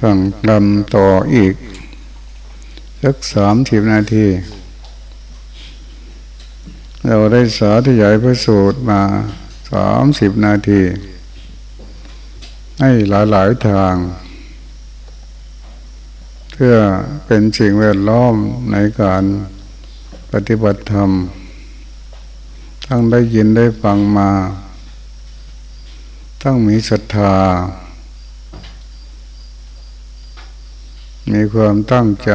ฟังลำต่ออีก สักสามสิบนาที เราได้สาธยายพระสูตรมาสามสิบนาที ให้หลายหลายทาง เพื่อเป็นสิ่งแวดล้อมในการปฏิบัติธรรม ทั้งได้ยินได้ฟังมา ทั้งมีศรัทธา มีความตั้งใจ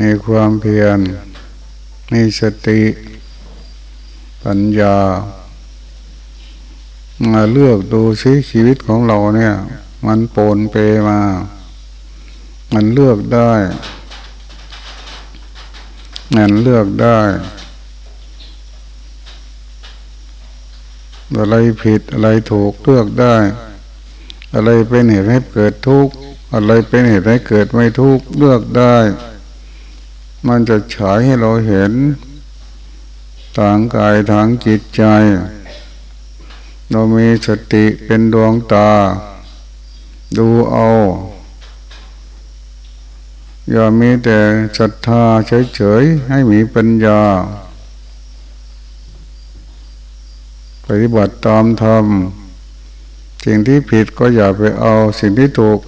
มีความเพียร มีสติ ปัญญา มาเลือกดูซิชีวิตของเราเนี่ย มันโปนเปมา มันเลือกได้มันเลือกได้อะไรผิดอะไรถูกเลือกได้ อะไรเป็นเหตุให้เกิดทุกข์ อะไรเป็นเหตุให้เกิดไม่ทุกข์เลือกได้ มันจะฉายให้เราเห็น ทางกายทางจิตใจ เรามีสติเป็นดวงตา ดูเอา อย่ามีแต่ศรัทธาเฉยๆ ให้มีปัญญา ปฏิบัติตามธรรม สิ่งที่ผิดก็อย่าไปเอา สิ่งที่ถูก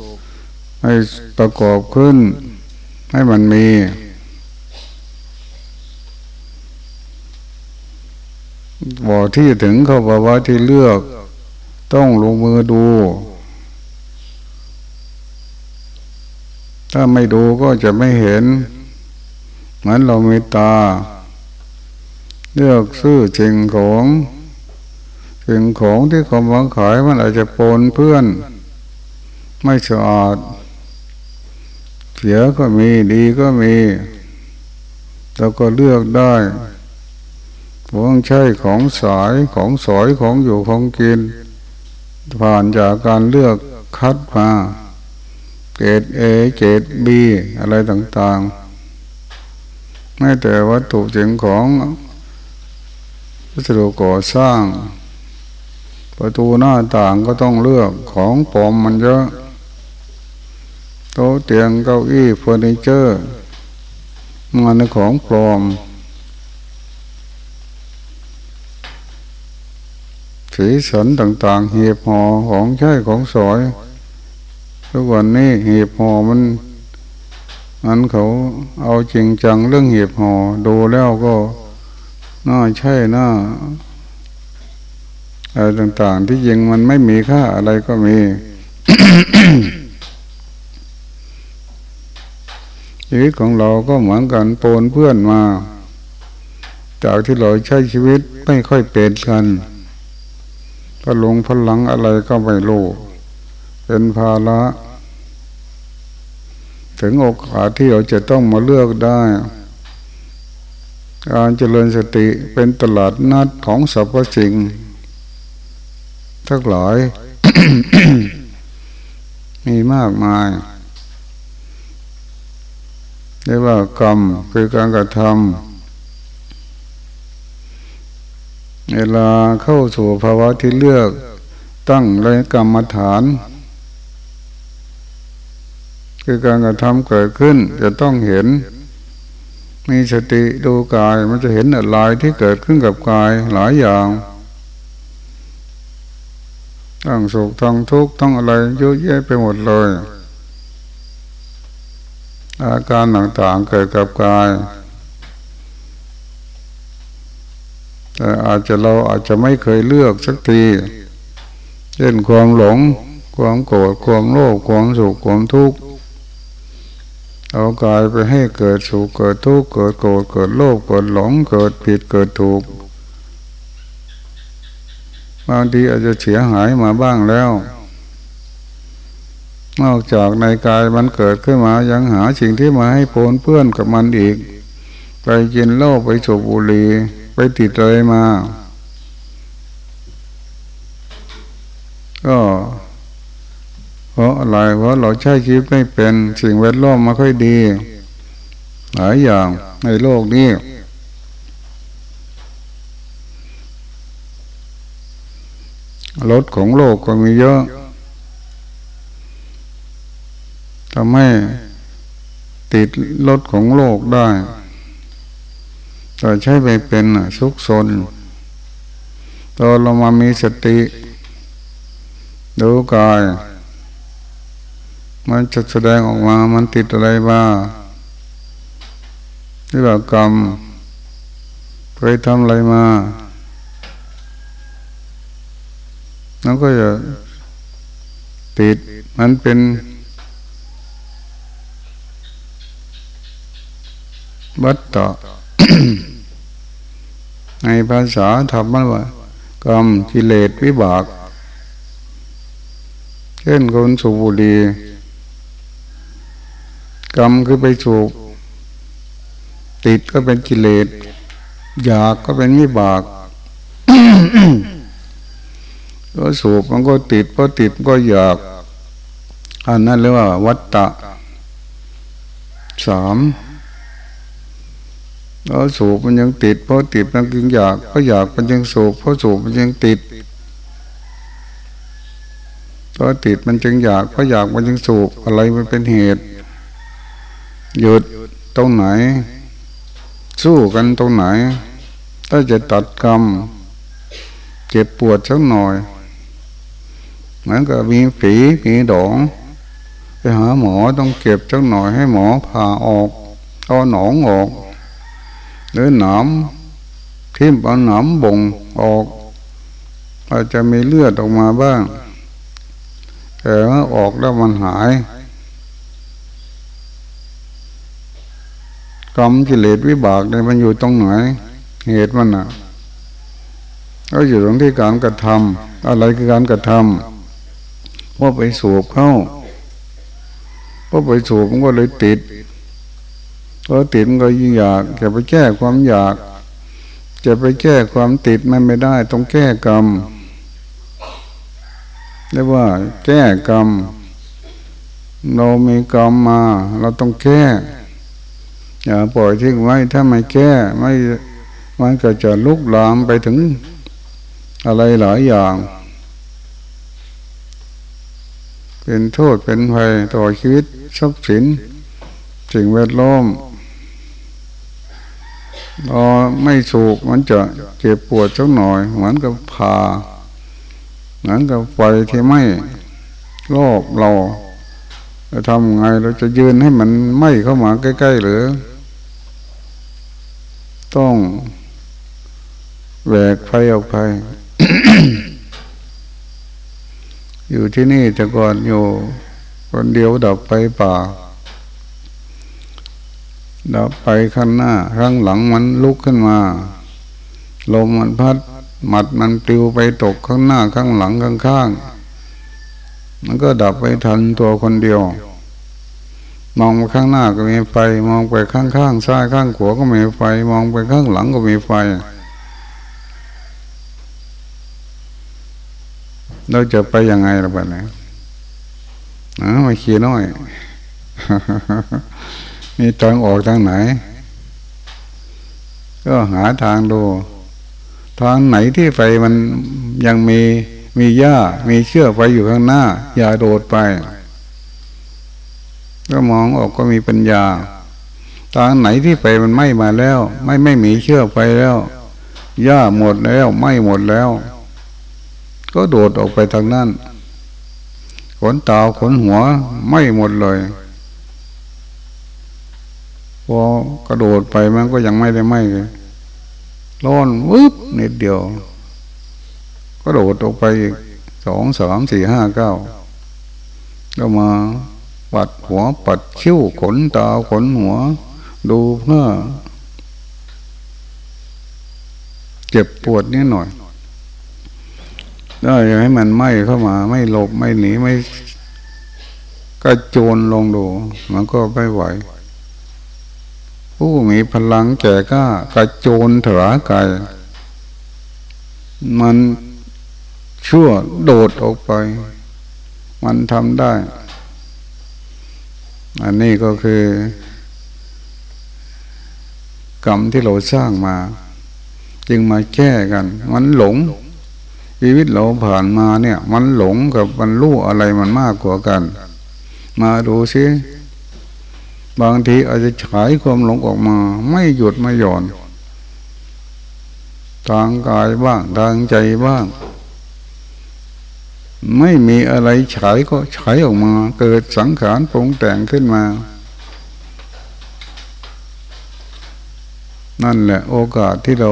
ให้ประกอบขึ้น ให้มันมีบอที่ถึงเขาบอกว่าที่เลือก ต้องลงมือดู ถ้าไม่ดูก็จะไม่เห็น เหมือนเรามีตา เลือกซื้อจริงของสิ่งของที่เขาวางขายมันอาจจะปนเพื่อน ไม่สะอาด เสียก็มีดีก็มีเราก็เลือกได้พวงใช้ของสายของสอยของอยู่ของกิน ผ่านจากการเลือกคัดมาเกรดเอเกรดบีอะไรต่างๆ ไม่แต่วัตถุจิงของวัสดุก่อสร้าง ประตูหน้าต่างก็ต้องเลือกของปลอมมันเยอะ โต๊ะเตียงเก้าอี้เฟอร์นิเจอร์มันของปลอม สีสันต่างๆเหีบห่อของใช้ของสอย ทุกวันนี้เหีบห่อมันมันเขาเอาจริงจังเรื่องเหีบห่อดูแล้วก็น่าใช่น่าอะไรต่าง ๆ ที่ยิงมันไม่มีค่าอะไรก็มี ชีวิตของเราก็เหมือนกันโปนเพื่อนมา จากที่เราใช้ชีวิตไม่ค่อยเป็นกันพลงพลังอะไรก็ไม่รู้เป็นภาระถึงโอกาสที่เราจะต้องมาเลือกได้ การเจริญสติเป็นตลาดนัดของสรรพสิ่ง ทั้งหลายมีมากมาย เรียกว่ากรรมคือการกระทำเวลาเข้าสู่ภาวะที่เลือกตั้งเลยกรรมฐาน คือการกระทำเกิดขึ้นจะต้องเห็น มีสติดูกายมันจะเห็นอะไรที่เกิดขึ้นกับกายหลายอย่างทั้งสุขทั้งทุกข์ทั้งอะไรเยอะแยะไปหมดเลย อาการต่างๆเกิดกับกาย แต่อาจจะเราอาจจะไม่เคยเลือกสักที เช่นความหลง ความโกรธ ความโลภ ความสุข ความทุกข์ เอากายไปให้เกิดสุข เกิดทุกข์ เกิดโกรธ เกิดโลภ เกิดหลง เกิดผิด เกิดถูก บางทีอาจจะเสียหายมาบ้างแล้ว นอกจากในกายมันเกิดขึ้นมายังหาสิ่งที่มาให้ปนเพื่อนกับมันอีก ไปกินเหล้าไปสูบบุหรี่ไปติดเลยมา ก็เพราะอะไรเพราะเราใช้ชีวิตไม่เป็นสิ่งแวดล้อมมาค่อยดี หลายอย่างในโลกนี้รถของโลกก็มีเยอะ ทำให้ติดรถของโลกได้ แต่ใช้ไปเป็นสุกซนตอนเรามามีสติ ดูกาย มันจะแสดงออกมา มันติดอะไรบ้าที่ว่ากรรมเคยทำอะไรมาแล้วก็จะติดมันเป็น วัตตะในภาษาธรรมว่ากรรมกิเลสวิบาก เช่นคนสูบบุหรี่กรรมคือไปสูบติดก็เป็นกิเลสอยากก็เป็นวิบากก็สูบมันก็ติดพอติดก็อยาก อันนั้นเรียกว่า วัตตะสาม แล้วสูบมันยังติด เพราะติดมันยังอยากเพราะอยากมันยังสูบเพราะสูบมันยังติดเพราะติดมันจึงอยากเพราะอยากมันยังสูบอะไรมันเป็นเหตุ หยุดตรงไหน สู้กันตรงไหน ถ้าจะตัดกรรมเจ็บปวดสักหน่อยเหมือนกับมีฝีมีดองไปหาหมอต้องเก็บสักหน่อยให้หมอผ่าออกเอาหนองออก หรือหนามทิ่มเอาหนามบ่งออก อาจจะมีเลือดออกมาบ้าง แต่ว่าออกแล้วมันหายกรรมกิเลสวิบากเนี่ยมันอยู่ตรงไหน เหตุมันอะก็อยู่ตรงที่การกระทำอะไรคือการกระทำว่าไปสูบเข้าพอไปสูบมันก็เลยติด พอติดมันก็ยิ่งอยากจะไปแก้ความอยาก จะไปแก้ความติดมันไม่ได้ ต้องแก้กรรมเรียกว่า แก้กรรมเรามีกรรมมา เราต้องแก้อย่าปล่อยทิ้งไว้ถ้าไม่แก้ไม่มันก็จะลุกลามไปถึง อะไรหลายอย่าง เป็นโทษเป็นภัยต่อชีวิตทรัพย์สินสิ่งแวดล้อม พอไม่สูกมันจะเจ็บปวดสักหน่อย เหมือนกับผ่าเหมือนกับไฟที่ไหม้รอบเราจะทำไงเราจะยืนให้มันไหม้เข้ามาใกล้ ๆ หรือ ต้องแหวกไฟออกไปอยู่ที่นี่แต่ก่อนอยู่คนเดียวดับไฟป่า ดับไปข้างหน้า ข้างหลังมันลุกขึ้นมา ลมมันพัด หมัดมันปลิวไปตกข้างหน้าข้างหลังข้างข้างมันก็ดับไปทันตัวคนเดียว มองไปข้างหน้าก็มีไฟ มองไปข้างข้างซ้ายข้างขวาก็มีไฟ มองไปข้างหลังก็มีไฟ เราจะไปยังไงล่ะบ้านนี้นะมาขี่น้อย มีทางออกทางไหน ก็หาทางดู ทางไหนที่ไฟมันยังมีมีหญ้า มีเชือกไฟอยู่ข้างหน้า อย่าโดดไป ก็มองออกก็มีปัญญา ทางไหนที่ไฟมันไหม้มาแล้ว ไม่ไม่มีเชือกไฟแล้วหญ้าหมดแล้วไหม้หมดแล้ว ก็โดดออกไปทางนั้นขนตาขนหัวไหม้หมดเลย พอกระโดดไปมันก็ยังไม่ได้ไหมร้อนวึบนิดเดียว ก็โดดออกไปสองสามสี่ห้าเก้าก็มาปัดหัวปัดคิ้วขนตาขนหัว ดูเพื่อเจ็บปวดนิดหน่อยได้ให้มันไหมเข้ามา ไม่หลบไม่หนีไม่ก็โจรลงดู มันก็ไม่ไหว ผู้มีพลังแก่ก้ากระโจนถราไกมันชั่วโดดออกไป มันทำได้ อันนี้ก็คือกรรมที่เราสร้างมา จึงมาแก้กัน มันหลงชีวิตเราผ่านมาเนี่ย มันหลงกับมันรู้อะไรมันมากกว่ากัน มาดูสิ บางทีอาจจะฉายความหลงออกมา ไม่หยุดไม่หย่อน ทางกายบ้างทางใจบ้าง ไม่มีอะไรฉายก็ฉายออกมา เกิดสังขารปรุงแต่งขึ้นมา นั่นแหละโอกาสที่เรา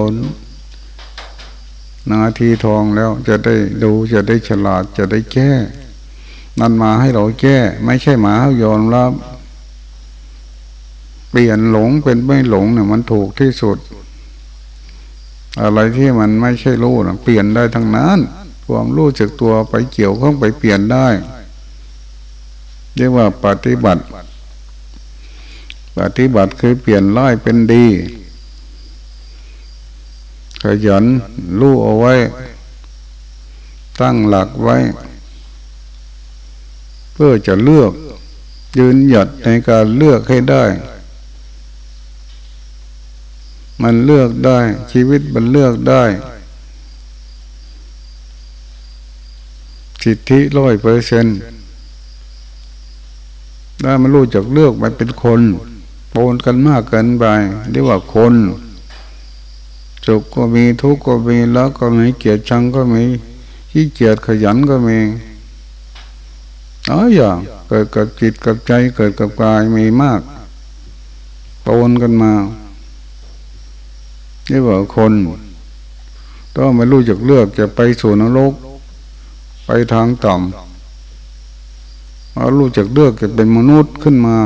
นาทีทองแล้วจะได้ดูจะได้ฉลาดจะได้แก้นั่นมาให้เราแก้ ไม่ใช่มาให้ยอมรับ เปลี่ยนหลงเป็นไม่หลงเนี่ยมันถูกที่สุด อะไรที่มันไม่ใช่รู้นะเปลี่ยนได้ทั้งนั้น ความรู้จักตัวไปเกี่ยวข้องไปเปลี่ยนได้เรียกว่าปฏิบัติ ปฏิบัติคือเปลี่ยนร้ายเป็นดีขยันรู้เอาไว้ ตั้งหลักไว้ เพื่อจะเลือกยืนหยัดในการเลือกให้ได้ มันเลือกได้ ชีวิตมันเลือกได้ สิทธิร้อยเปอร์เซนต์ได้มันรู้จักเลือกมันเป็นคนปนกันมากเกินไปเรียกว่าคนสุขก็มีทุกข์ก็มีแล้วก็มีเกียรติชังก็มีขี้เกียจขยันก็มีหลายอย่างเกิดกับจิตกับใจเกิดกับกายมีมากปนกันมา นี่ว่าคน ต้องไม่รู้จักเลือกจะไปสู่นรก ไปทางต่ำมารู้จักเลือกจะเป็นมนุษย์ขึ้นมา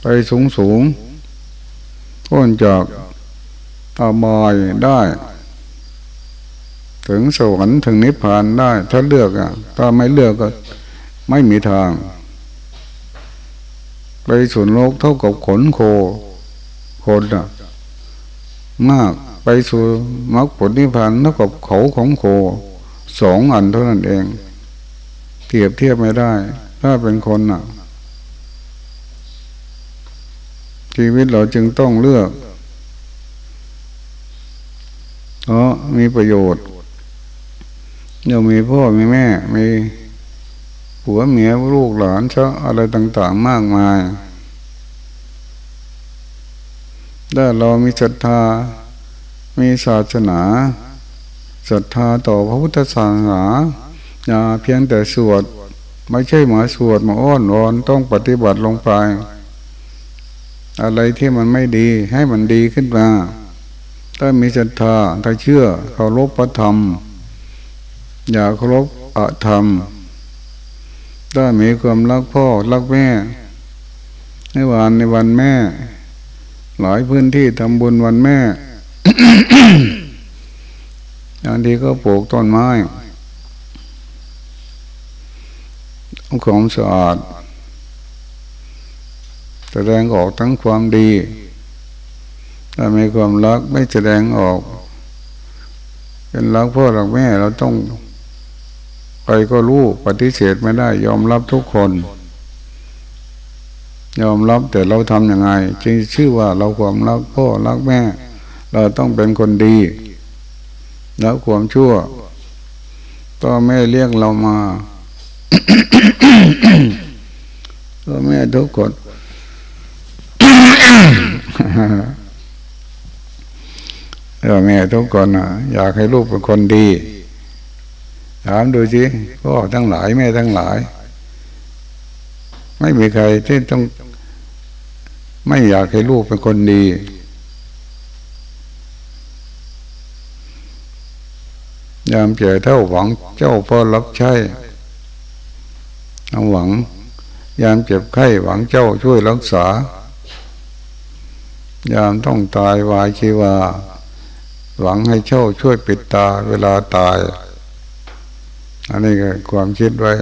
ไปสูงสูงพ้นจากอาบายได้ ถึงสวรรค์ถึงนิพพานได้ ถ้าเลือกอะ ถ้าไม่เลือกก็ไม่มีทาง ไปสู่นโลกเท่ากับขนโคคนอะ มากไปสู่มรรคผลนิพพานเท่ากับเขาของโคสองอันเท่านั้นเองเทียบเทียบไม่ได้ ถ้าเป็นคนอะ ชีวิตเราจึงต้องเลือกเพราะมีประโยชน์ยังมีพ่อมีแม่ มีผัวเมียลูกหลานเช้าอะไรต่าง ๆ มากมาย ถ้าเรามีศรัทธา มีศาสนาศรัทธาต่อพระพุทธศาสนาอย่าเพียงแต่สวด ไม่ใช่หมาสวดมาอ้อนวอนต้องปฏิบัติลงไป อะไรที่มันไม่ดีให้มันดีขึ้นมา ถ้ามีศรัทธาถ้าเชื่อเคารพพระธรรม อย่าเคารพอธรรม ถ้ามีความรักพ่อรักแม่ในวันในวันแม่ หลายพื้นที่ทำบุญวันแม่บางทีก็ปลูกต้นไม้ทำความสะอาดแสดงออกทั้งความดีถ้ามีความรักไม่แสดงออก เป็นรักพ่อรักแม่เราต้องใครก็รู้ปฏิเสธไม่ได้ยอมรับทุกคน ยอมรับแต่เราทำยังไง จึงชื่อว่าเราความรักพ่อรักแม่ เราต้องเป็นคนดีแล้วความชั่วก็แม่เลี้ยงเรามาก็แม่ทุกคนก็แม่ทุกคนนะอยากให้ลูกเป็นคนดี ถามดูสิพ่อทั้งหลายแม่ทั้งหลายไม่มีใครที่ต้อง ไม่อยากให้ลูกเป็นคนดี ยามเจอเท่าหวังเจ้าพ่อรับใช้หวัง ยามเจ็บไข้หวังเจ้าช่วยรักษา ยามต้องตายวายชีวา หวังให้เจ้าช่วยปิดตาเวลาตาย อันนี้ก็ความคิดไว้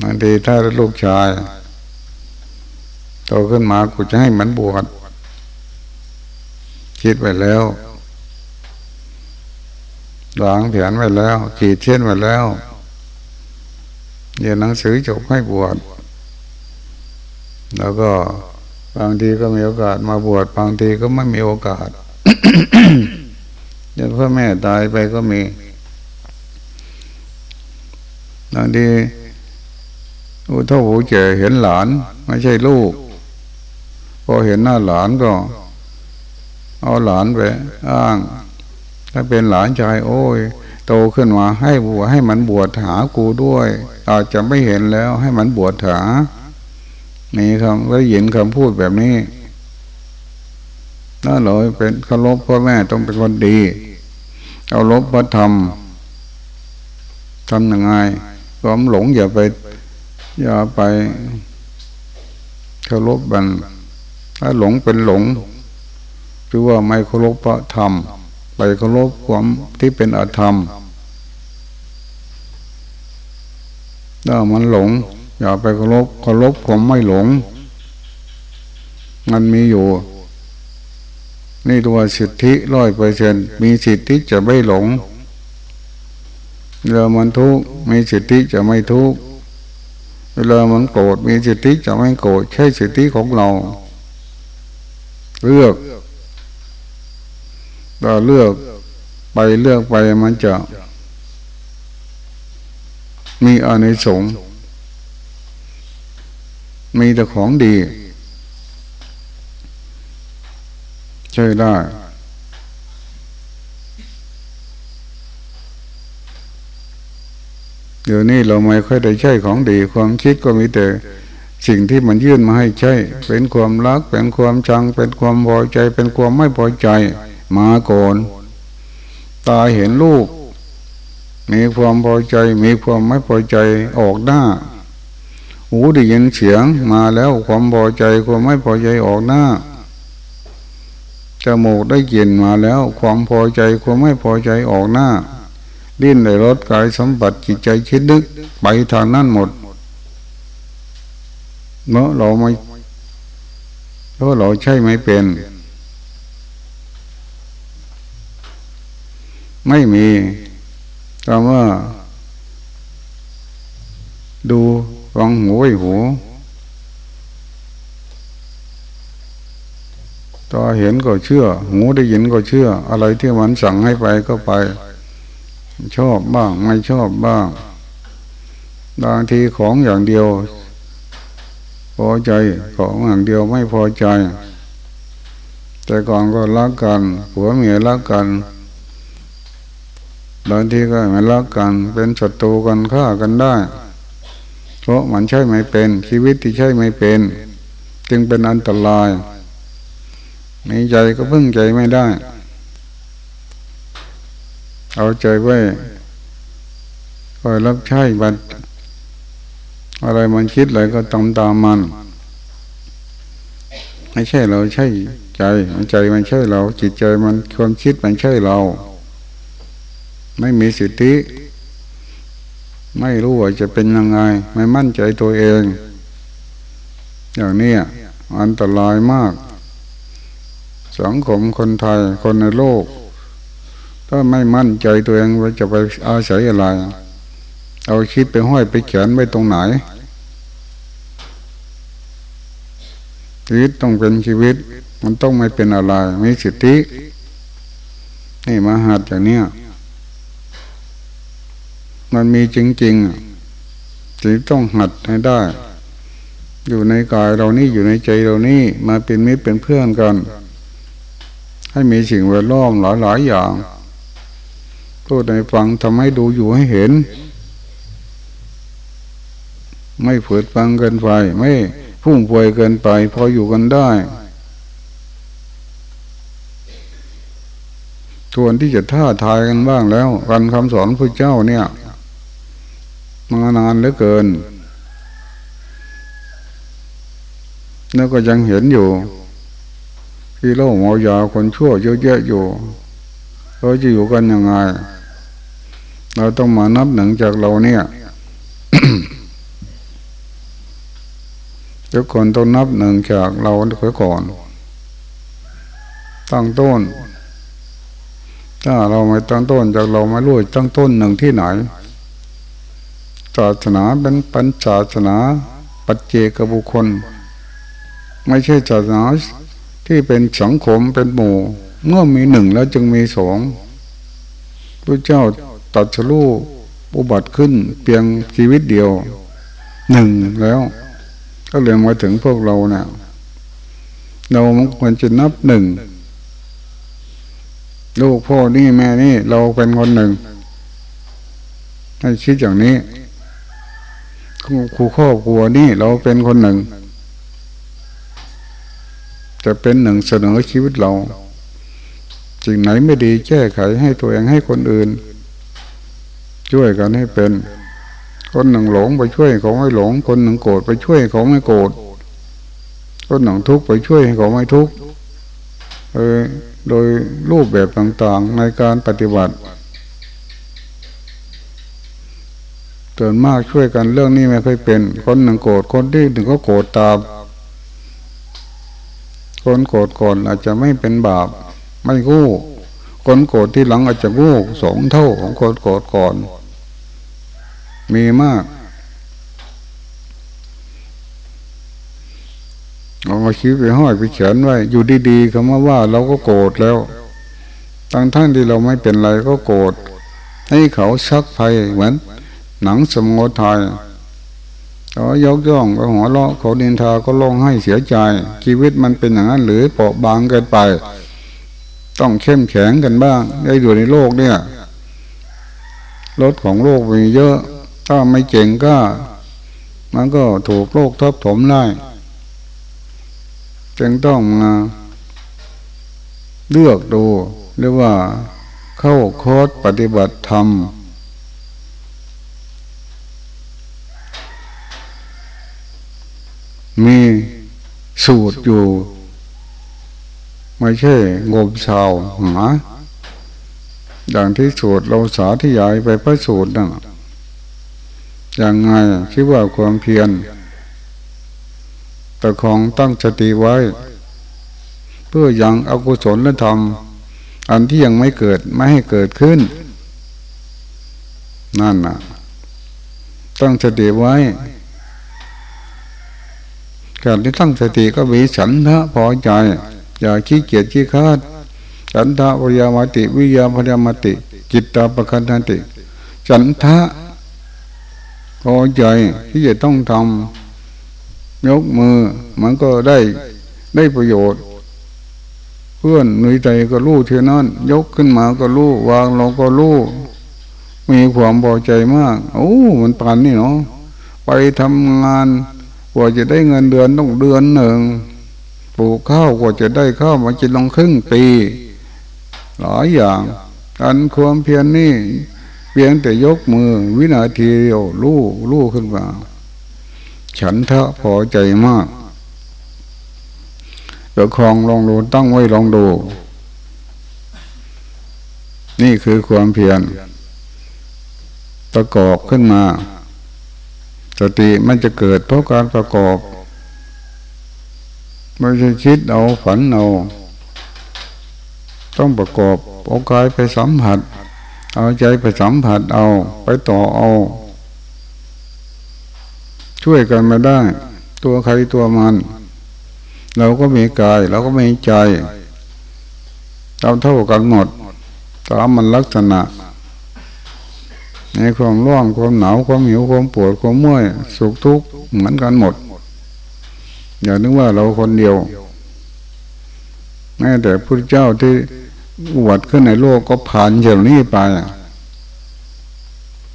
บางทีถ้าลูกชาย ตขึ้นมากูจะให้มันบวชคิดไว้แล้วหลังเถียนไว้แล้วขีดเช่นไว้แล้วเรียนหนังสือจบให้บวชแล้วก็บางทีก็มีโอกาสมาบวชบางทีก็ไม่มีโอกาสอย่างพ่อแม่ตายไปก็มีบางทีผู้ท่าผู้แก่เห็นหลาน ไม่ใช่ลูก พอเห็นหน้าหลานก็ เอาหลานไปอ้าง ถ้าเป็นหลานชาย โอ้ย โตขึ้นมาให้บวชให้มันบวชหากูด้วย อาจจะไม่เห็นแล้ว ให้มันบวชหานี่คำได้ยินคำพูดแบบนี้น่าเลยเป็นเคารพพ่อแม่ต้องเป็นคนดี เอาลบพระธรรมทำยังไงความหลงอย่าไป อย่าไปเคารพบัน ถ้าหลงเป็นหลงคือว่าไม่เคารพพระธรรม ไปเคารพความที่เป็นอธรรม ถ้ามันหลง อย่าไปเคารพเคารพความไม่หลง มันมีอยู่ นี่ตัวสิทธิร้อยเปอร์เซนมีสิทธิจะไม่หลงเวลามันทุกข์มีสิทธิจะไม่ทุกข์เวลามันโกรธมีสิทธิจะไม่โกรธใช่สิทธิของเรา เลือกเราเลือกไปเลือกไปมันจะ มีอานิสงส์มีแต่ของดีใช่ได้ เดี๋ยวนี้เราไม่ค่อยได้ใช้ของดี ความคิดก็มีแต่ สิ่งที่มันยื่นมาให้ใช้เป็นความรักเป็นความชัง เป็นความพอใจ เป็นความไม่พอใจ มาก่อนตาเห็นลูกมีความพอใจ มีความไม่พอใจออกหน้า หูได้ยินเสียงมาแล้วความพอใจความไม่พอใจออกหน้าจมูกได้กลิ่นมาแล้ว ความพอใจความไม่พอใจออกหน้าดิ้นในรถกายสมบัติจิตใจคิดนึกไปทางนั้นหมด เมื่อเราไม่เพราะเราใช่ไม่เป็น ไม่มีคำว่า ดูฟังหูไว้หูตาเห็นก็เชื่อ หูได้ยินก็เชื่อ อะไรที่มันสั่งให้ไปก็ไป ชอบบ้าง ไม่ชอบบ้าง บางทีของอย่างเดียว พอใจของอย่างเดียวไม่พอใจ แต่ก่อนก็รักกันผัวเมียรักกันบางทีก็ไม่รักกัน เป็นศัตรูกันฆ่ากันได้ เพราะมันใช่ไม่เป็น ชีวิตที่ใช่ไม่เป็น จึงเป็นอันตรายมีใจก็พึ่งใจไม่ได้ เอาใจไว้คอยรับใช้บัด อะไรมันคิดอะไรก็ตามตามมัน ไม่ใช่เราใช่ใจมันใจมันใช่เรา จิตใจมันความคิดมันใช่เรา ไม่มีสิทธิ ไม่รู้ว่าจะเป็นยังไง ไม่มั่นใจตัวเอง อย่างนี้อันตรายมาก สังคมคนไทยคนในโลก ถ้าไม่มั่นใจตัวเองว่าจะไปอาศัยอะไร เอาคิดไปห้อยไปเขียนไว้ตรงไหนชีวิตต้องเป็นชีวิต มันต้องไม่เป็นอะไรมีสิทธิ นี่มาหัดอย่างเนี้ยมันมีจริงๆจึงต้องหัดให้ได้ อยู่ในกายเรานี่อยู่ในใจเรานี่มาเป็นมิตรเป็นเพื่อนกัน ให้มีสิ่งแวดล้อมหลายๆอย่างพูดให้ฟังทำให้ดูอยู่ให้เห็น ไม่ฝืดฟังเกินไป ไม่พุ่งพวยเกินไป พออยู่กันได้ทวนที่จะท่าทายกันบ้างแล้วกันคำสอนพระเจ้าเนี่ยมานานเหลือเกิน แล้วก็ยังเห็นอยู่ ที่โลกมายาคนชั่วเยอะแยะอยู่เราจะอยู่กันยังไง เราต้องมานับหนึ่งจากเราเนี่ย ทุกคนต้องนับหนึ่งจากเราก่อน ตั้งต้น ถ้าเราไม่ตั้งต้นจากเราไม่รู้ตั้งต้นหนึ่งที่ไหนศาสนาเป็นปัญศาสนา ปัจเจกบุคคล ไม่ใช่ศาสนาที่เป็นสังคมเป็นหมู่ เมื่อมีหนึ่งแล้วจึงมีสองพระเจ้าตัดสู้อุบัติขึ้นเพียงชีวิตเดียวหนึ่งแล้ว ก็เรียงมาถึงพวกเราเนะี่ยเราควรจะนับหนึ่งลูกพ่อนี่แม่นี่เราเป็นคนหนึ่งให้คิดอย่างนี้ครูครอบครัวนี่เราเป็นคนหนึ่ง จะเป็นหนึ่งเสนอชีวิตเราสิ่งไหนไม่ดีแก้ไขให้ตัวเองให้คนอื่น ช่วยกันให้เป็น คนหนึ่งหลงไปช่วยเขาไม่หลง คนหนึ่งโกรธไปช่วยเขาไม่โกรธคนหนึ่งทุกข์ไปช่วยเขาไม่ทุกข์โดยรูปแบบต่างๆในการปฏิบัติเตือนมากช่วยกันเรื่องนี้ไม่เคยเป็น คนหนึ่งโกรธคนที่หนึ่งก็โกรธตาม คนโกรธก่อนอาจจะไม่เป็นบาป ไม่กู้ คนโกรธที่หลังอาจจะกู้สองเท่าของคนโกรธก่อน มีมากเอามาคิดไปห้อยไปเขียนไว้ อยู่ดีๆคำว่าว่าเราก็โกรธแล้วตั้งท่านที่เราไม่เป็นไรก็โกรธให้เขาชักภัยเหมือน หนังสมโทายเขายกย่องก็หัวเราะเขาดินทาก็ร้องให้เสียใจ ชีวิตมันเป็นอย่างนั้นหรือเปราะบางเกินไป ต้องเข้มแข็งกันบ้างได้อยู่ในโลกเนี่ยรถของโลกมีเยอะ ถ้าไม่เก่งก็ มันก็ถูกโลกทับถมได้จึงต้องมาเลือกดูเรียกว่าเข้าคอร์สปฏิบัติธรรม มีสูตรอยู่ ไม่ใช่งมชาวหาอย่างที่สูตรเราสาธยายไปพระสูตรนั่น อย่างไงคิดว่าความเพียรแต่ของตั้งสติไว้ เพื่อยังอกุศลและธรรม อันที่ยังไม่เกิดไม่ให้เกิดขึ้น นั่นน่ะ ตั้งสติไว้การที่ตั้งสติก็มีฉันทะพอใจ อย่าขี้เกียจขี้คาดฉันทะวิยามติวิยาพยามติ จิตตาปคันติฉันทะ พอใจที่จะต้องทำยกมือ มันก็ได้ได้ประโยชน์ เพื่อนหนุยใจก็รู้เท่านั้น ยกขึ้นมาก็รู้วางลงก็รู้มีความพอใจมากโอ้มันปานนี่เนาะไปทำงานกว่าจะได้เงินเดือนต้องเดือนหนึ่งปลูกข้าวกว่าจะได้ข้าวมันจะลงครึ่งปี หลายอย่างอันความเพียรนนี่ เพียงแต่ยกมือ วินาทีเดียวลู่ลู่ขึ้นมา ฉันทะพอใจมากเดี๋ยวคลองลองดูตั้งไว้ลองดู นี่คือความเพียรประกอบขึ้นมา สติมันจะเกิดเพราะการประกอบไม่ใช่คิดเอาฝันเอา ต้องประกอบเอากายไปสัมผัส เอาใจไปสัมผัสเอา ไปต่อเอา ช่วยกันมาได้ ตัวใครตัวมัน เราก็มีกาย เราก็มีใจเราเท่ากันหมดตามมันลักษณะ ในความร้อนความหนาวความหิวความปวดความเมื่อยสุขทุกข์เหมือนกันหมด อย่านึกว่าเราคนเดียวแม้แต่พระเจ้าที่ อวดขึ้นในโลกก็ผ่านอย่างนี้ไป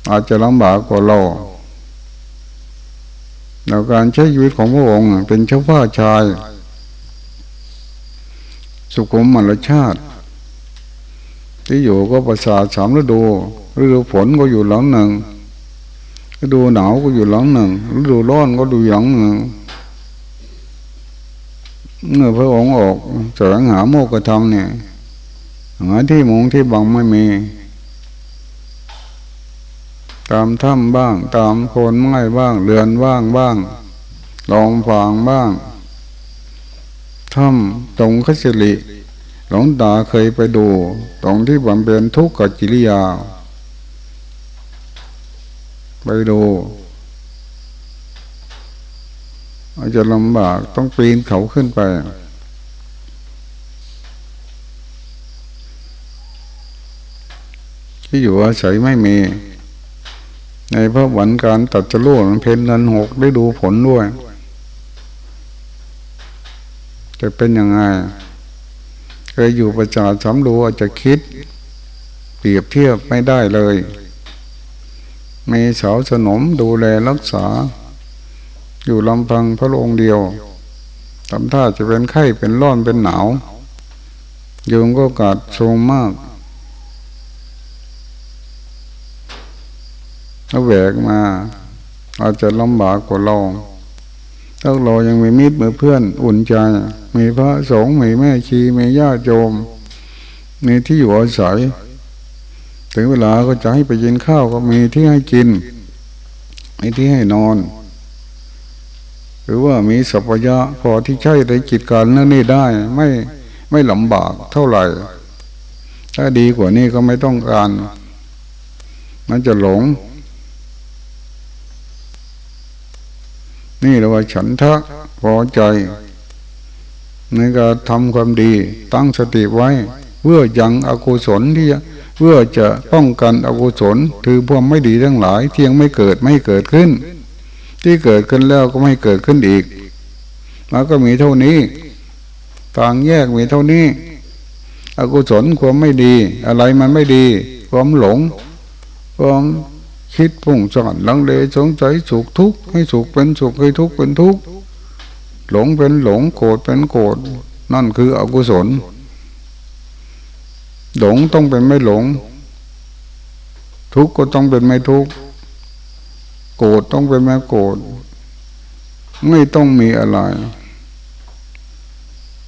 อาจจะลำบากกว่าเราแล้วการใช้ชีวิตของพระองค์เป็นเช้าผ้าชาย สุขุมมรชาติ ที่อยู่ก็ประสาทสามฤดูฤดูฝนก็อยู่หลังหนึ่งฤดูหนาวก็อยู่หลังหนึ่งฤดูร้อนก็ดูหลังหนึ่งเมื่อพระองค์ออกแสวงหาโมกธรรมเนี่ย หาที่มุงที่บังไม่มี ตามถ้ำบ้าง ตามโคนไม้บ้าง เรือนว่างบ้างลองฟางบ้างถ้ำตรงคัสริหลวงตาเคยไปดู ตรงที่บำเพ็ญทุกขจิริยา ไปดูอาจจะลำบากต้องปีนเขาขึ้นไป ที่อยู่อาศัยไม่มี ในพระวันการตัดจะรู้มันเพนนันหกได้ดูผลด้วย จะเป็นยังไงเคยอยู่ประจาสำรู้อาจจะคิด เปรียบเทียบไม่ได้เลยมีสาวสนมดูแลรักษา อยู่ลำพังพระองค์เดียวทำท่าจะเป็นไข้เป็นร้อนเป็นหนาวโยมก็กาดทรงมาก ถ้าแหวกมา อาจจะลำบากกว่าเราถ้าเรายังมีมิตรมือเพื่อนอุ่นใจ มีพระสงฆ์มีแม่ชีมีญาติโยมมีที่อยู่อาศัย ถึงเวลาก็จะให้ไปกินข้าวก็มีที่ให้กินมีที่ให้นอน หรือว่ามีสัพยะพอที่ใช้ในกิจการนั่นนี่ได้ไม่ไม่ลำบากเท่าไหร่ ถ้าดีกว่านี้ก็ไม่ต้องการ มันจะหลง นี่เราว่าฉันทะพอใจในการทำความดี ตั้งสติไว้ เพื่อยังอกุศลที่เพื่อจะป้องกันอกุศลถือพวกไม่ดีทั้งหลายเที่ยงไม่เกิดไม่เกิดขึ้น ที่เกิดขึ้นแล้วก็ไม่เกิดขึ้นอีกมันก็มีเท่านี้ต่างแยกมีเท่านี้ อกุศลความไม่ดี อะไรมันไม่ดี ความหลงความ คิดพุ่งสอนลังเลสงสัยสุขทุกข์ให้สุขเป็นสุขให้ทุกข์เป็นทุกข์หลงเป็นหลงโกรธเป็นโกรธนั่นคืออกุศล หลงต้องเป็นไม่หลง ทุกข์ก็ต้องเป็นไม่ทุกข์โกรธต้องเป็นไม่โกรธไม่ต้องมีอะไร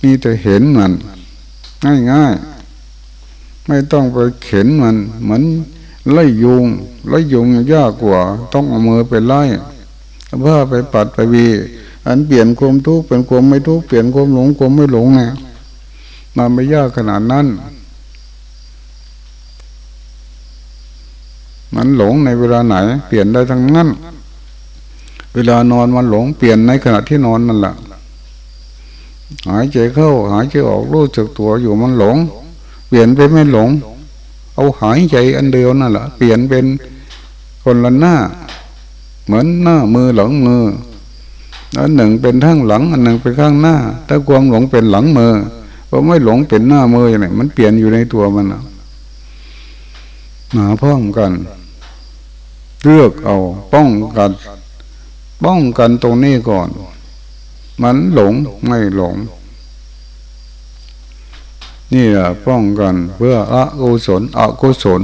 มีแต่เห็นมัน ง่ายๆ ไม่ต้องไปเข็นมันเหมือน ไล่ยุงไล่ยุงยากกว่า ต้องเอามือไปไล่ว่าไปปัดไปวี อันเปลี่ยนความทุกข์เป็นความไม่ทุกข์เปลี่ยนความหลงความไม่หลงไงมันไม่ยากขนาดนั้น มันหลงในเวลาไหน เปลี่ยนได้ทั้งนั้น เวลานอนมันหลงเปลี่ยนในขณะที่นอนนั่นแหละหายใจเข้า หายใจออกรู้จักตัวอยู่มันหลง เปลี่ยนไปไม่หลง เอาหายใจอันเดียวนั่นแหละเปลี่ยนเป็นคนละหน้า เหมือนหน้ามือหลังมืออันหนึ่งเป็นทั้งหลัง อันหนึ่งเป็นข้างหน้า ถ้าความหลงเป็นหลังมือพอไม่หลงเป็นหน้ามืออย่างนี้มันเปลี่ยนอยู่ในตัวมันหนาพ้องกัน เลือกเอา ป้องกัน ป้องกันตรงนี้ก่อน มันหลงไม่หลง นี่แหละป้องกันเพื่อละกุศลอกุศล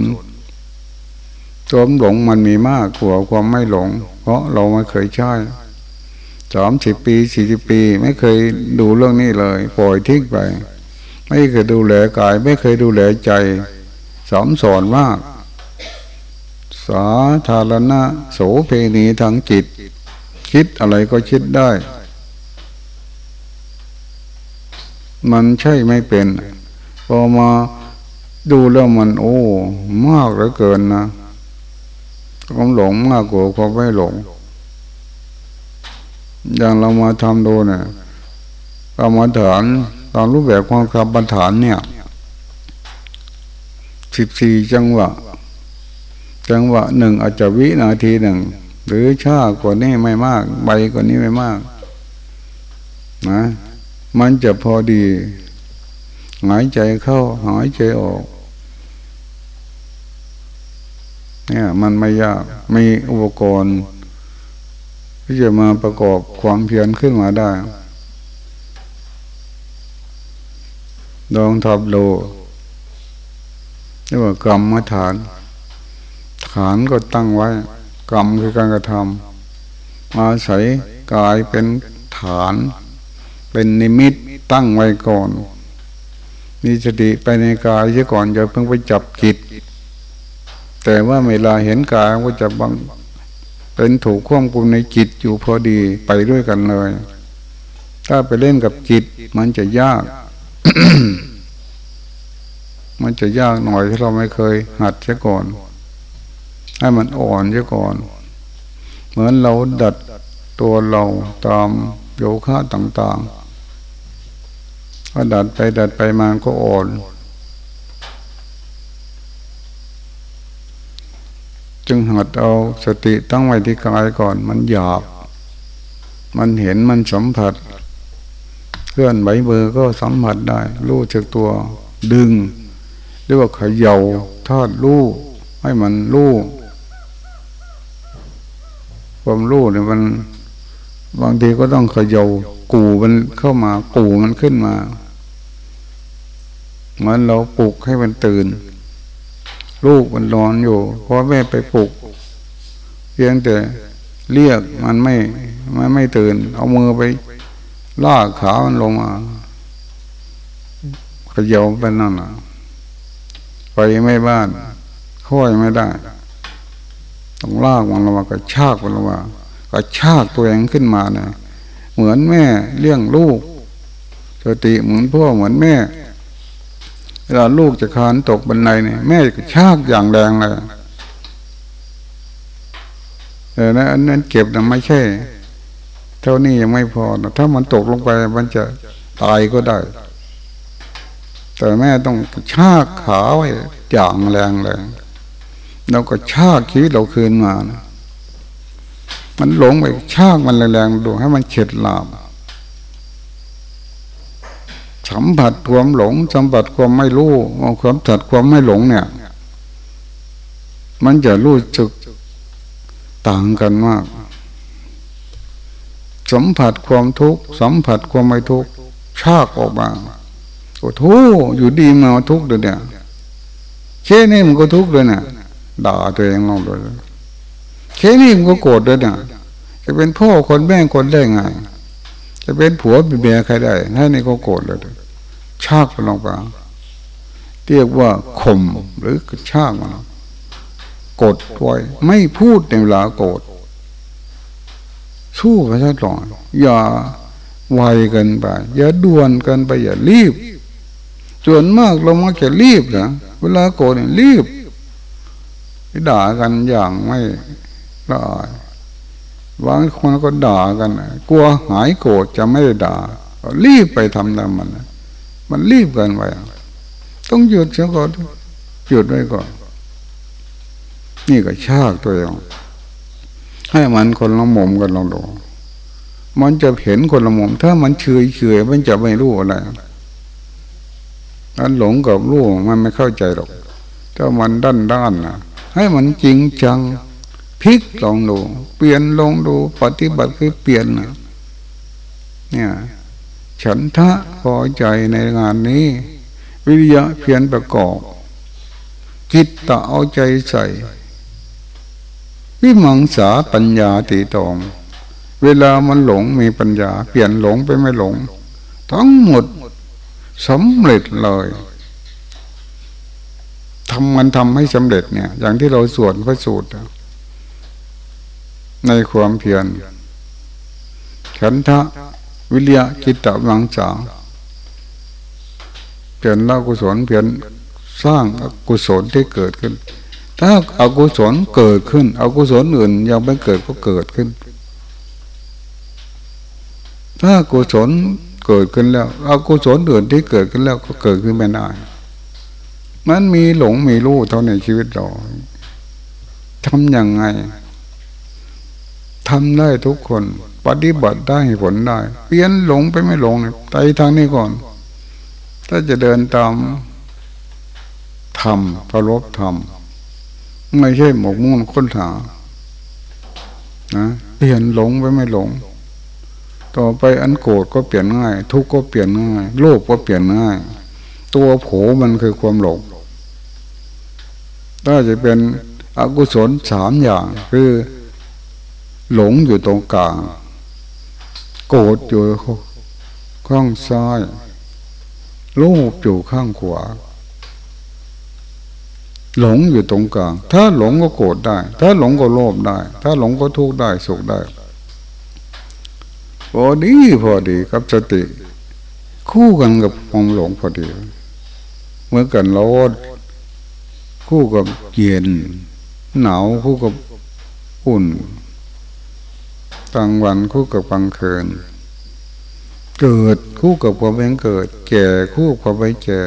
ตัวหลงมันมีมากกว่าความไม่หลง เพราะเราไม่เคยใช้สามสิบปีสี่สิบปี ไม่เคยดูเรื่องนี้เลยปล่อยทิ้งไป ไม่เคยดูแลกาย ไม่เคยดูแลใจสอนสอนมาก สาธารณะโสเพณีทางจิต คิดอะไรก็คิดได้ มันใช่ไม่เป็น พอมาดูแล้วมัน โอ้ มากเหลือเกินนะความหลงมากกว่าความไม่หลง อย่างเรามาทำดูเนี่ยกรรมฐานตามรูปแบบความกรรมฐานเนี่ยสิบสี่จังหวะ จังหวะหนึ่งอาจจะวินาทีหนึ่ง หรือช้ากว่านี้ไม่มาก ใบกว่านี้ไม่มาก นะ มันจะพอดี หายใจเข้าหายใจออก เนี่ยมันไม่ยากมีอุปกรณ์ ที่จะมาประกอบความเพียรขึ้นมาได้ลองทับโลเรียกว่ากรรมฐาน ฐานก็ตั้งไว้ กรรมคือการกระทำอาศัยกายเป็นฐาน เป็นนิมิตตั้งไว้ก่อน มีสติไปในกายเสียก่อนจะเพิ่งไปจับจิต แต่ว่าเวลาเห็นกายก็จะบังเป็นถูกควบคุมในจิตอยู่พอดีไปด้วยกันเลย ถ้าไปเล่นกับจิตมันจะยาก มันจะยากหน่อยที่เราไม่เคยหัดเสียก่อน ให้มันอ่อนเสียก่อน เหมือนเราดัดตัวเราตามโยคะต่าง ๆ ก็ดัดไปดัดไปมาก็อ่อนจึงหัดเอาสติตั้งไว้ที่กายก่อน มันหยาบ มันเห็นมันสัมผัส เคลื่อนไหวมือร์ก็สัมผัสได้ รู้จากตัวดึงเรียกว่าขย่าทอดรู้ให้มันรู้ความรู้เนี่ยมัน บางทีก็ต้องขย่ากูมันเข้ามากูมันขึ้นมา เหมือนเราปลุกให้มันตื่น ลูกมันนอนอยู่เพราะแม่ไปปลุก เพียงแต่เรียกมันไม่มันไม่ตื่น เอามือไปลากขามันลงมาขย่าไปนั่นน่ะไปไม่บ้านค่อยไม่ได้ ต้องลากมันลงมากระชากมันลงมากระชากตัวเองขึ้นมาเนี่ยเหมือนแม่เลี้ยงลูกสติเหมือนพ่อเหมือนแม่ เวลาลูกจะคานตกบันไดเนี่ยแม่กระชากอย่างแรงเลยแต่นะอันนั้นเก็บนะไม่ใช่ เท่านี้ยังไม่พอนะถ้ามันตกลงไปมันจะตายก็ได้ แต่แม่ต้องชากขาไว้อย่างแรงแรงเราก็ชากชีวิตเราคืนมานะมันหลงไปชากมันแรงๆดูให้มันเฉดลาบ สัมผัสความหลงสัมผัสความไม่รู้ความสัตว์ความไม่หลงเนี่ย มันจะรู้จึกต่างกันมาก สัมผัสความทุกข์สัมผัสความไม่ทุกข์ชากออกมาโอ้ทุกอยู่ดีมาทุกข์เดี๋ยวนี้แค่นี้มันก็ทุกข์เลยเนี่ยด่าตัวเองลงเลยแค่นี้มันก็โกรธเลยเนี่ยจะเป็นพ่อคนแม่คนได้ไง จะเป็นผัวเป็นเมียใครได้แค่นี้ก็โกรธเลยชากมันลงไปเรียกว่าข่มหรือชากมันกดไว้ไม่พูดในเวลาโกรธสู้กันซะก่อนอย่าไวเกินไปอย่าด่วนเกินไปอย่ารีบส่วนมากเรามักจะรีบนะเวลาโกรธเนี่ยรีบด่ากันอย่างไม่ละอาย บางคนก็ด่ากัน กลัวหายโกรธจะไม่ได้ด่ารีบไปทำตามมัน มันรีบเกินไปต้องหยุดเสียก่อนหยุดไว้ก่อน นี่ก็ชากตัวเองให้มันคนละมุมกันลองดูมันจะเห็นคนละมุมถ้ามันเฉยเฉยมันจะไม่รู้อะไรอันหลงกับรู้มันไม่เข้าใจหรอก ถ้ามันด้านด้านนะให้มันจริงจัง พลิกลองดูเปลี่ยนลองดูปฏิบัติคือเปลี่ยนเนี่ย ฉันทะพอใจในงานนี้ วิริยะเพียรประกอบจิตตะเอาใจใส่ วิมังสาปัญญาตีตอง เวลามันหลงมีปัญญา เปลี่ยนหลงไปไม่หลง ทั้งหมดสำเร็จเลยทำมันทำให้สำเร็จเนี่ย อย่างที่เราสวดพระสูตร ในความเพียรฉันทะวิริยะจิตตะวังจาเปลี่ยนละกุศลเปลี่ยนสร้างกุศลที่เกิดขึ้น ถ้าอากุศลเกิดขึ้นอากุศลอื่นยังไม่เกิดก็เกิดขึ้น ถ้ากุศลเกิดขึ้นแล้วอากุศลอื่นที่เกิดขึ้นแล้วก็เกิดขึ้นไม่ได้มันมีหลงมีรู้เท่าในชีวิตเราทำยังไง ทำได้ทุกคน ปฏิบัติได้ผลได้ เปลี่ยนหลงไปไม่หลงไปทางนี้ก่อน ถ้าจะเดินตามธรรมพระลบธรรมไม่ใช่หมกมุ่นค้นหานะเปลี่ยนหลงไปไม่หลง ต่อไปอันโกรธก็เปลี่ยนง่าย ทุกข์ก็เปลี่ยนง่าย โลภก็เปลี่ยนง่าย ตัวโผมันคือความหลงถ้าจะเป็นอกุศลสามอย่าง คือ หลงอยู่ตรงกลาง โกรธอยู่ข้างซ้ายโลภอยู่ข้างขวา หลงอยู่ตรงกลาง ถ้าหลงก็โกรธได้ ถ้าหลงก็โลภได้ ถ้าหลงก็ทุกข์ได้สุขได้พอดีพอดีกับสติ คู่กันกับความหลงพอดีเมื่อกันร้อนคู่กับเย็น หนาวคู่กับอุ่น กลางวันคู่กับกลางคืน เกิดคู่กับความเป็นเกิด แก่คู่กับความไม่แก่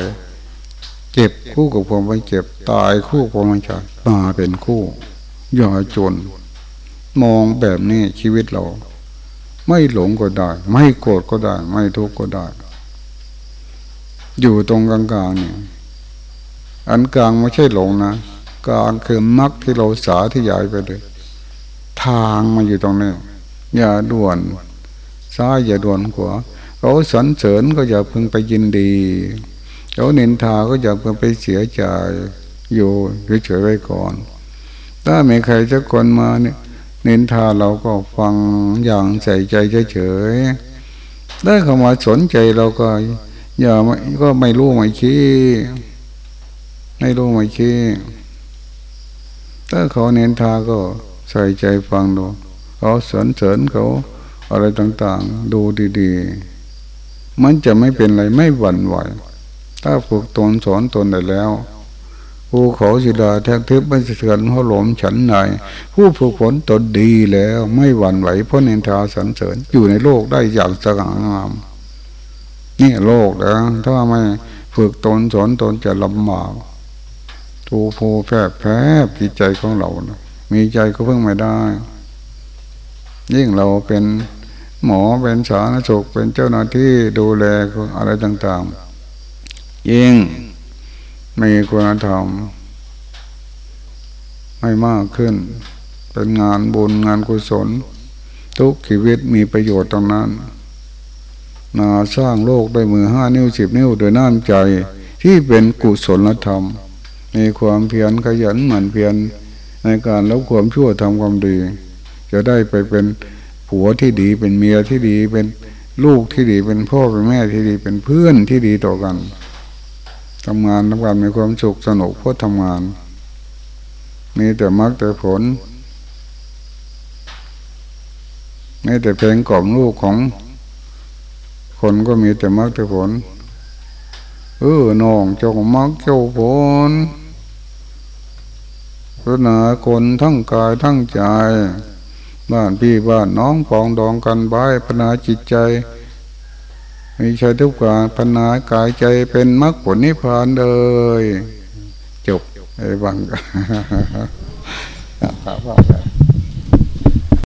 เจ็บคู่กับความไม่เจ็บ ตายคู่กับความไม่ตายมาเป็นคู่อย่าจน มองแบบนี้ชีวิตเรา ไม่หลงก็ได้ ไม่โกรธก็ได้ ไม่ทุกข์ก็ได้ อยู่ตรงกลางๆนี่อันกลางไม่ใช่หลงนะกลางคือมรรคที่เราสาที่ยายไปเลย ทางมาอยู่ตรงนี้ อย่าด่วนซ้ายอย่าด่วนขวาเขาสรรเสริญก็อย่าพึงไปยินดีเขาเนินทาก็อย่าพึงไปเสียใจอยู่เฉยๆไว้ก่อน ถ้าไม่ใครจะคนมาเนี่ยเนินทาเราก็ฟังอย่างใส่ใจเฉยๆได้เข้ามาสนใจเราก็ อย่าก็ไม่รู้ไม่ชี้ไม่รู้ไม่ชี้ถ้าเขาเนินทาก็ใส่ใจฟังดู เขาสนเสริญเขาอะไรต่างๆ ดูดีๆ มันจะไม่เป็นไรไม่หวั่นไหว ถ้าฝึกตนสอนตนได้แล้วภูเขาสิดาแทกทิพย์ไม่เสือนหัวหลมฉันไหนผู้ฝึกฝนตนดีแล้วไม่หวั่นไหวเพราะเนินทาสรรเสริญอยู่ในโลกได้อย่างสง่างามนี่โลกแล้วถ้าไม่ฝึกตนสอนตนจะลำบากทูโพแพร่แพ้จิตใจของเรานะมีใจก็เพิ่งไม่ได้ ยิ่งเราเป็นหมอเป็นสาธารณสุขเป็นเจ้าหน้าที่ดูแลอะไรต่างๆ ยิ่งมีคุณธรรมไม่มากขึ้น เป็นงานบุญงานกุศล ทุกชีวิตมีประโยชน์ตรงนั้นนาสร้างโลกด้วยมือห้านิ้วสิบนิ้วโดยน้ำใจที่เป็นกุศลธรรม มีความเพียรขยันหมั่นเพียรในการลบความชั่วทำความดี จะได้ไปเป็นผัวที่ดีเป็นเมียที่ดีเป็นลูกที่ดีเป็นพ่อเป็นแม่ที่ดีเป็นเพื่อนที่ดีต่อกันทำงานทำการมีความสุขสนุกเพราะทำงาน มีแต่มรรคแต่ผลมีแต่เพลงกล่อมลูกของ คนก็มีแต่มรรคแต่ผลเออน้องเจ้ามรรคเจ้าผลพัฒนาคนทั้งกายทั้งใจ บ้านพี่บ้านน้องปองดองกันบายพนาจิตใจ มีใช้ทุกการพนากายใจเป็นมรรคผลนิพพานเลยจบไอ้บังกับ